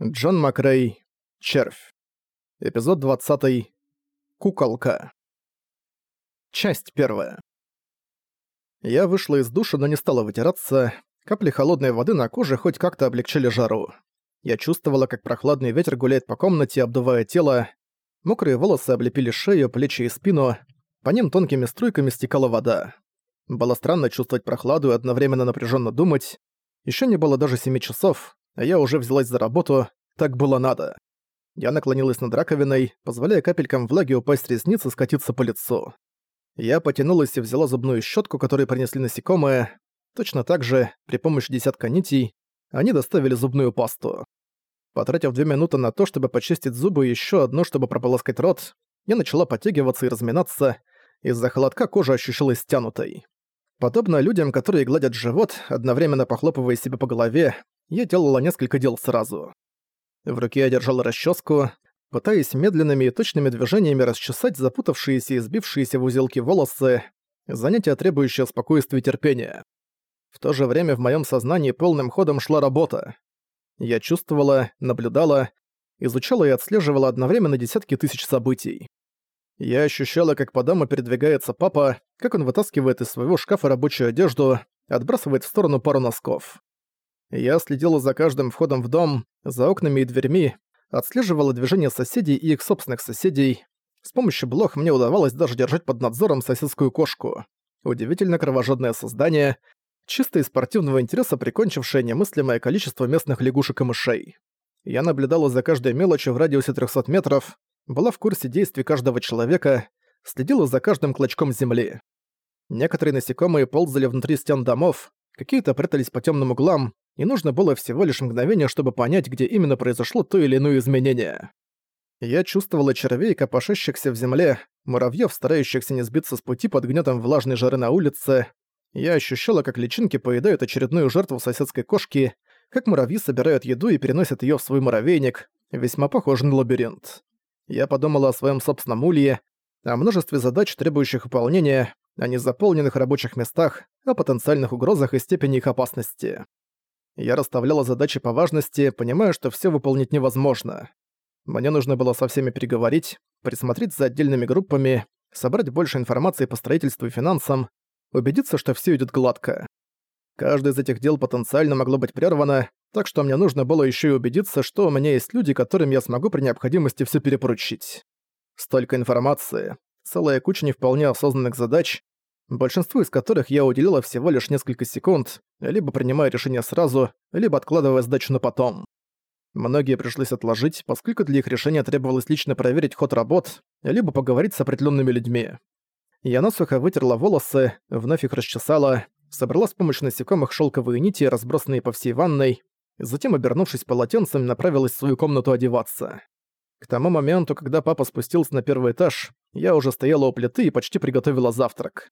Джон Макрей. Червь. Эпизод 20. Куколка. Часть первая. Я вышла из душа, но не стала вытираться. Капли холодной воды на коже хоть как-то облегчили жару. Я чувствовала, как прохладный ветер гуляет по комнате, обдувая тело. Мокрые волосы облепили шею, плечи и спину. По ним тонкими струйками стекала вода. Было странно чувствовать прохладу и одновременно напряженно думать. Еще не было даже 7 часов, а я уже взялась за работу, так было надо. Я наклонилась над раковиной, позволяя капелькам влаги упасть с ресниц и скатиться по лицу. Я потянулась и взяла зубную щетку, которую принесли насекомые. Точно так же, при помощи десятка нитей, они доставили зубную пасту. Потратив две минуты на то, чтобы почистить зубы и еще одно, чтобы прополоскать рот, я начала потягиваться и разминаться, из-за холодка кожа ощущалась стянутой. Подобно людям, которые гладят живот, одновременно похлопывая себя по голове, я делала несколько дел сразу. В руке я держала расческу, пытаясь медленными и точными движениями расчесать запутавшиеся и сбившиеся в узелки волосы, занятие, требующее спокойствия и терпения. В то же время в моем сознании полным ходом шла работа. Я чувствовала, наблюдала, изучала и отслеживала одновременно десятки тысяч событий. Я ощущала, как по дому передвигается папа, как он вытаскивает из своего шкафа рабочую одежду, отбрасывает в сторону пару носков. Я следила за каждым входом в дом, за окнами и дверьми, отслеживала движение соседей и их собственных соседей. С помощью блох мне удавалось даже держать под надзором соседскую кошку. Удивительно кровожадное создание, чисто из спортивного интереса прикончившее немыслимое количество местных лягушек и мышей. Я наблюдала за каждой мелочью в радиусе 300 метров, была в курсе действий каждого человека, следила за каждым клочком земли. Некоторые насекомые ползали внутри стен домов, какие-то прятались по темным углам, и нужно было всего лишь мгновение, чтобы понять, где именно произошло то или иное изменение. Я чувствовала червей, копошащихся в земле, муравьев, старающихся не сбиться с пути под гнетом влажной жары на улице. Я ощущала, как личинки поедают очередную жертву соседской кошки, как муравьи собирают еду и переносят ее в свой муравейник, весьма похожий на лабиринт. Я подумала о своем собственном улье, о множестве задач, требующих выполнения, о незаполненных рабочих местах, о потенциальных угрозах и степени их опасности. Я расставляла задачи по важности, понимая, что все выполнить невозможно. Мне нужно было со всеми переговорить, присмотреть за отдельными группами, собрать больше информации по строительству и финансам, убедиться, что все идет гладко. Каждое из этих дел потенциально могло быть прервано, так что мне нужно было еще и убедиться, что у меня есть люди, которым я смогу при необходимости все перепоручить. Столько информации, целая куча не вполне осознанных задач, большинство из которых я уделила всего лишь несколько секунд, либо принимая решение сразу, либо откладывая сдачу на потом. Многие пришлось отложить, поскольку для их решения требовалось лично проверить ход работ, либо поговорить с определенными людьми. Я насухо вытерла волосы, вновь их расчесала, собрала с помощью насекомых шелковые нити, разбросанные по всей ванной, затем, обернувшись полотенцем, направилась в свою комнату одеваться. К тому моменту, когда папа спустился на первый этаж, я уже стояла у плиты и почти приготовила завтрак.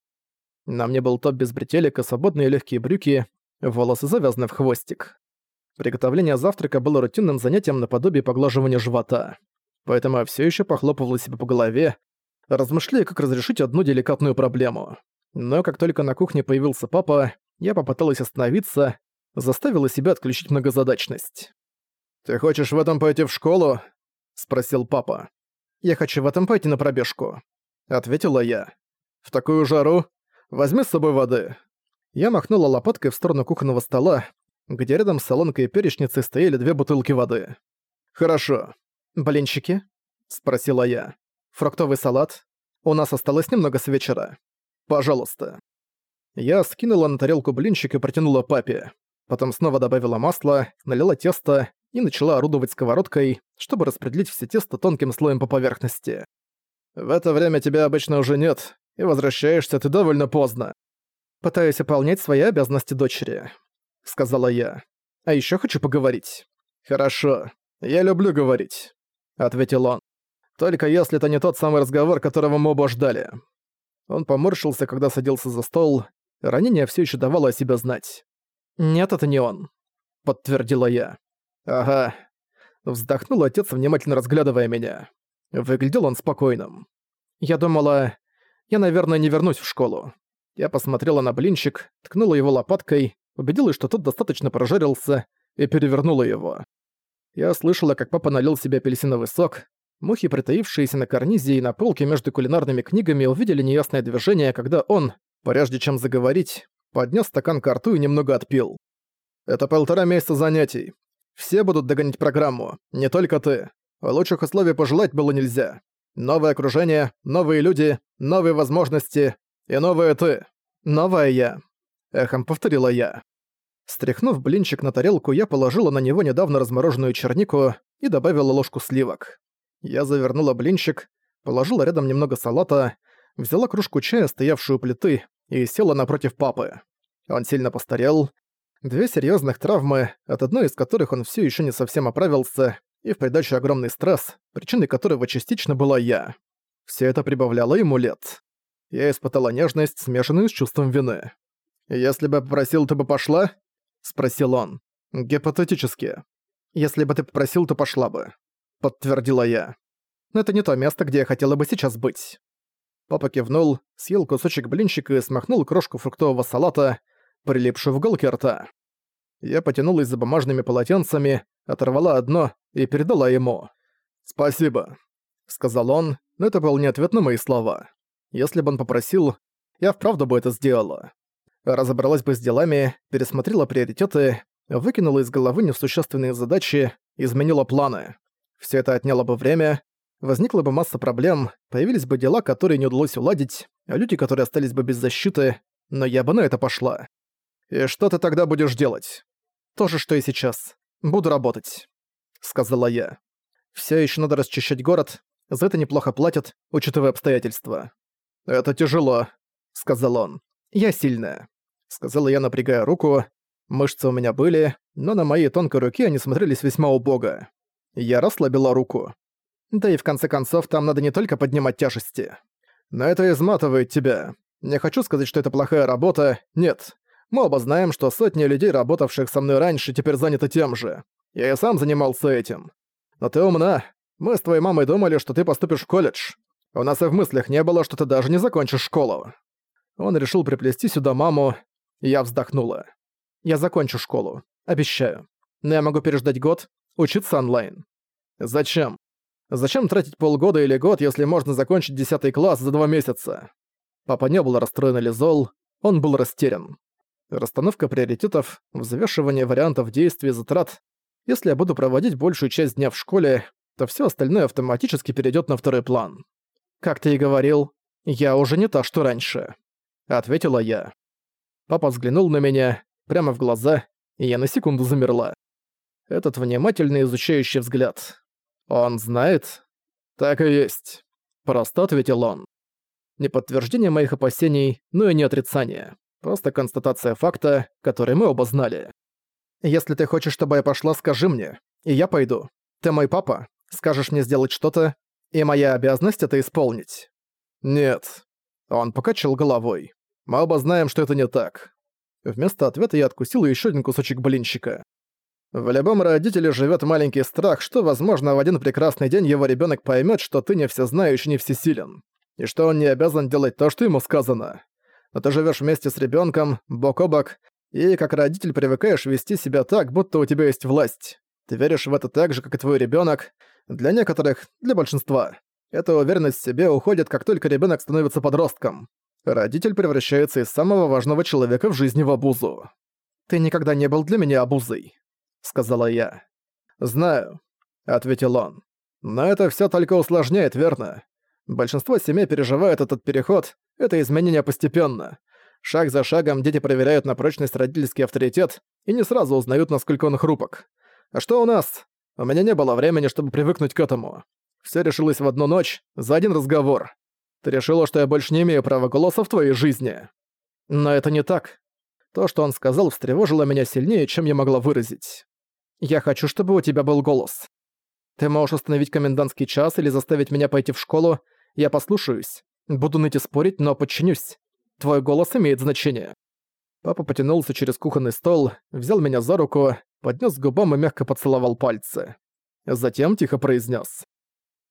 На мне был топ без бретелек и свободные легкие брюки, волосы завязаны в хвостик. Приготовление завтрака было рутинным занятием наподобие поглаживания живота. Поэтому я все еще похлопывала себя по голове, размышляя, как разрешить одну деликатную проблему. Но как только на кухне появился папа, я попыталась остановиться, заставила себя отключить многозадачность. «Ты хочешь в этом пойти в школу?» – спросил папа. «Я хочу в этом пойти на пробежку», – ответила я. «В такую жару? Возьми с собой воды». Я махнула лопаткой в сторону кухонного стола, где рядом с солонкой и перечницей стояли две бутылки воды. «Хорошо. Блинчики?» – спросила я. «Фруктовый салат? У нас осталось немного с вечера. Пожалуйста». Я скинула на тарелку блинчик и протянула папе. Потом снова добавила масло, налила тесто и начала орудовать сковородкой, чтобы распределить все тесто тонким слоем по поверхности. «В это время тебя обычно уже нет, и возвращаешься ты довольно поздно. Пытаюсь выполнять свои обязанности дочери», — сказала я. «А еще хочу поговорить». «Хорошо, я люблю говорить», — ответил он. «Только если это не тот самый разговор, которого мы оба ждали». Он поморщился, когда садился за стол. Ранение все еще давало о себе знать. «Нет, это не он», — подтвердила я. «Ага». Вздохнул отец, внимательно разглядывая меня. Выглядел он спокойным. Я думала, я, наверное, не вернусь в школу. Я посмотрела на блинчик, ткнула его лопаткой, убедилась, что тот достаточно прожарился, и перевернула его. Я слышала, как папа налил себе апельсиновый сок. Мухи, притаившиеся на карнизе и на полке между кулинарными книгами, увидели неясное движение, когда он, прежде чем заговорить, поднес стакан к рту и немного отпил. «Это полтора месяца занятий. Все будут догонять программу, не только ты. Лучших условий пожелать было нельзя. Новое окружение, новые люди, новые возможности и новое ты. Новое я. Эхом повторила я. Стряхнув блинчик на тарелку, я положила на него недавно размороженную чернику и добавила ложку сливок. Я завернула блинчик, положила рядом немного салата, взяла кружку чая, стоявшую у плиты, и села напротив папы. Он сильно постарел. Две серьезных травмы, от одной из которых он все еще не совсем оправился, и в придачу огромный стресс, причиной которого частично была я. Все это прибавляло ему лет. Я испытала нежность, смешанную с чувством вины. «Если бы попросил, ты бы пошла?» — спросил он. «Гипотетически. Если бы ты попросил, то пошла бы», — подтвердила я. «Но это не то место, где я хотела бы сейчас быть». Папа кивнул, съел кусочек блинчика и смахнул крошку фруктового салата, прилипшую в уголке рта. Я потянулась за бумажными полотенцами, оторвала одно и передала ему. «Спасибо», — сказал он, но это был не ответ на мои слова. Если бы он попросил, я вправду бы это сделала. Разобралась бы с делами, пересмотрела приоритеты, выкинула из головы несущественные задачи, изменила планы. Все это отняло бы время, возникла бы масса проблем, появились бы дела, которые не удалось уладить, а люди, которые остались бы без защиты, но я бы на это пошла. И что ты тогда будешь делать? То же, что и сейчас. Буду работать, сказала я. Все еще надо расчищать город, за это неплохо платят, учитывая обстоятельства. «Это тяжело», — сказал он. «Я сильная», — сказала я, напрягая руку. Мышцы у меня были, но на моей тонкой руке они смотрелись весьма убого. Я расслабила руку. Да и в конце концов, там надо не только поднимать тяжести. Но это изматывает тебя. Не хочу сказать, что это плохая работа, нет. Мы оба знаем, что сотни людей, работавших со мной раньше, теперь заняты тем же. Я и сам занимался этим. Но ты умна, мы с твоей мамой думали, что ты поступишь в колледж. А у нас и в мыслях не было, что ты даже не закончишь школу». Он решил приплести сюда маму, я вздохнула. «Я закончу школу. Обещаю. Но я могу переждать год, учиться онлайн». «Зачем? Зачем тратить полгода или год, если можно закончить 10 класс за два месяца?» Папа не был расстроен или зол, он был растерян. Расстановка приоритетов, взвешивание вариантов действий и затрат. Если я буду проводить большую часть дня в школе, то все остальное автоматически перейдет на второй план. «Как ты и говорил, я уже не та, что раньше», — ответила я. Папа взглянул на меня, прямо в глаза, и я на секунду замерла. Этот внимательный изучающий взгляд. «Он знает?» «Так и есть», — просто ответил он. Не подтверждение моих опасений, но и не отрицание. Просто констатация факта, который мы оба знали. «Если ты хочешь, чтобы я пошла, скажи мне, и я пойду. Ты мой папа, Скажешь мне сделать что-то, и моя обязанность это исполнить». «Нет». Он покачал головой. «Мы оба знаем, что это не так». Вместо ответа я откусил еще один кусочек блинчика. В любом родителе живет маленький страх, что, возможно, в один прекрасный день его ребенок поймет, что ты не всезнающий, не всесилен, и что он не обязан делать то, что ему сказано. Но ты живешь вместе с ребенком, бок о бок, и как родитель привыкаешь вести себя так, будто у тебя есть власть. Ты веришь в это так же, как и твой ребенок, для некоторых, для большинства, эта уверенность в себе уходит, как только ребенок становится подростком. Родитель превращается из самого важного человека в жизни в обузу. «Ты никогда не был для меня обузой», — сказала я. «Знаю», — ответил он. «Но это все только усложняет, верно? Большинство семей переживает этот переход, это изменение постепенно. Шаг за шагом дети проверяют на прочность родительский авторитет и не сразу узнают, насколько он хрупок. А что у нас? У меня не было времени, чтобы привыкнуть к этому. Все решилось в одну ночь, за один разговор. Ты решила, что я больше не имею права голоса в твоей жизни. Но это не так. То, что он сказал, встревожило меня сильнее, чем я могла выразить. Я хочу, чтобы у тебя был голос. Ты можешь остановить комендантский час или заставить меня пойти в школу. Я послушаюсь. Буду ныть и спорить, но подчинюсь. Твой голос имеет значение. Папа потянулся через кухонный стол, взял меня за руку, поднес к губам и мягко поцеловал пальцы. Затем тихо произнес.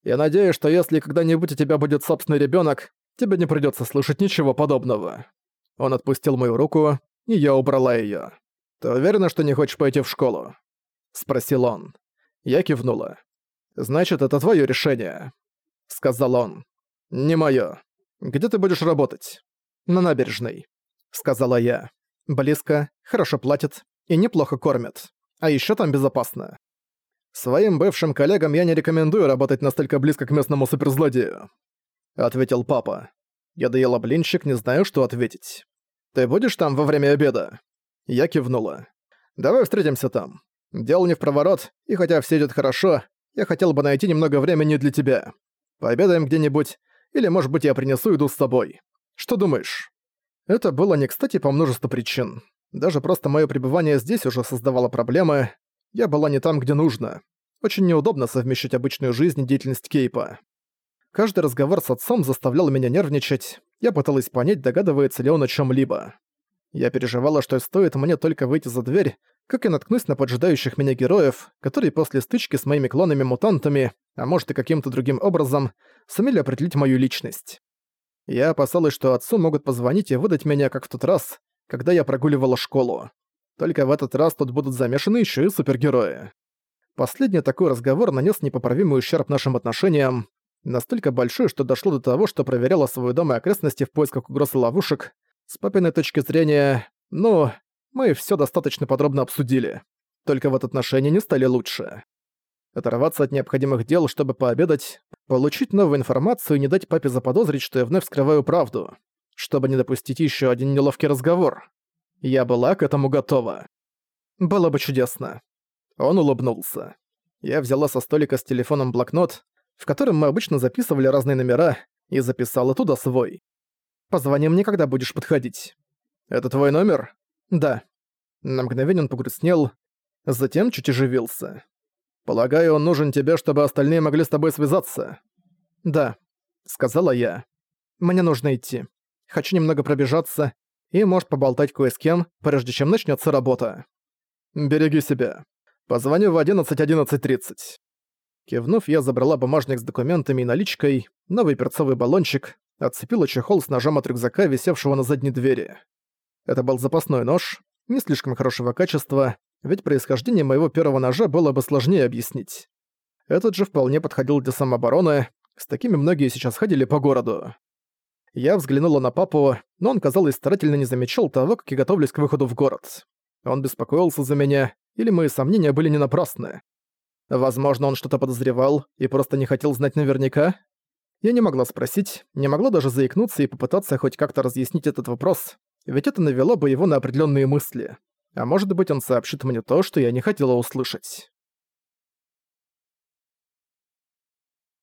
«Я надеюсь, что если когда-нибудь у тебя будет собственный ребенок, тебе не придется слышать ничего подобного». Он отпустил мою руку, и я убрала ее. «Ты уверена, что не хочешь пойти в школу?» — спросил он. Я кивнула. «Значит, это твое решение», — сказал он. «Не мое. Где ты будешь работать?» «На набережной», — сказала я. «Близко, хорошо платят и неплохо кормят а еще там безопасно. Своим бывшим коллегам я не рекомендую работать настолько близко к местному суперзлодею», — ответил папа. Я доела блинчик, не знаю, что ответить. «Ты будешь там во время обеда?» Я кивнула. «Давай встретимся там. Дело не в проворот, и хотя все идет хорошо, я хотел бы найти немного времени для тебя. Пообедаем где-нибудь, или, может быть, я принесу еду с собой. Что думаешь?» Это было не кстати по множеству причин. Даже просто мое пребывание здесь уже создавало проблемы. Я была не там, где нужно. Очень неудобно совмещать обычную жизнь и деятельность Кейпа. Каждый разговор с отцом заставлял меня нервничать. Я пыталась понять, догадывается ли он о чем либо Я переживала, что стоит мне только выйти за дверь, как я наткнусь на поджидающих меня героев, которые после стычки с моими клонами-мутантами, а может и каким-то другим образом, сумели определить мою личность. Я опасалась, что отцу могут позвонить и выдать меня, как в тот раз, когда я прогуливала школу. Только в этот раз тут будут замешаны еще и супергерои. Последний такой разговор нанес непоправимый ущерб нашим отношениям, настолько большой, что дошло до того, что проверяла свой дом и окрестности в поисках угроз и ловушек. С папиной точки зрения, ну, мы все достаточно подробно обсудили. Только вот отношения не стали лучше. Оторваться от необходимых дел, чтобы пообедать, получить новую информацию и не дать папе заподозрить, что я вновь скрываю правду чтобы не допустить еще один неловкий разговор. Я была к этому готова. Было бы чудесно. Он улыбнулся. Я взяла со столика с телефоном блокнот, в котором мы обычно записывали разные номера, и записала туда свой. «Позвони мне, когда будешь подходить». «Это твой номер?» «Да». На мгновение он погрустнел, затем чуть оживился. «Полагаю, он нужен тебе, чтобы остальные могли с тобой связаться?» «Да», — сказала я. «Мне нужно идти» хочу немного пробежаться и, может, поболтать кое с кем, прежде чем начнется работа. Береги себя. Позвоню в 11.11.30». Кивнув, я забрала бумажник с документами и наличкой, новый перцовый баллончик, отцепила чехол с ножом от рюкзака, висевшего на задней двери. Это был запасной нож, не слишком хорошего качества, ведь происхождение моего первого ножа было бы сложнее объяснить. Этот же вполне подходил для самообороны, с такими многие сейчас ходили по городу. Я взглянула на папу, но он, казалось, старательно не замечал того, как я готовлюсь к выходу в город. Он беспокоился за меня, или мои сомнения были не напрасны. Возможно, он что-то подозревал и просто не хотел знать наверняка. Я не могла спросить, не могла даже заикнуться и попытаться хоть как-то разъяснить этот вопрос, ведь это навело бы его на определенные мысли. А может быть, он сообщит мне то, что я не хотела услышать.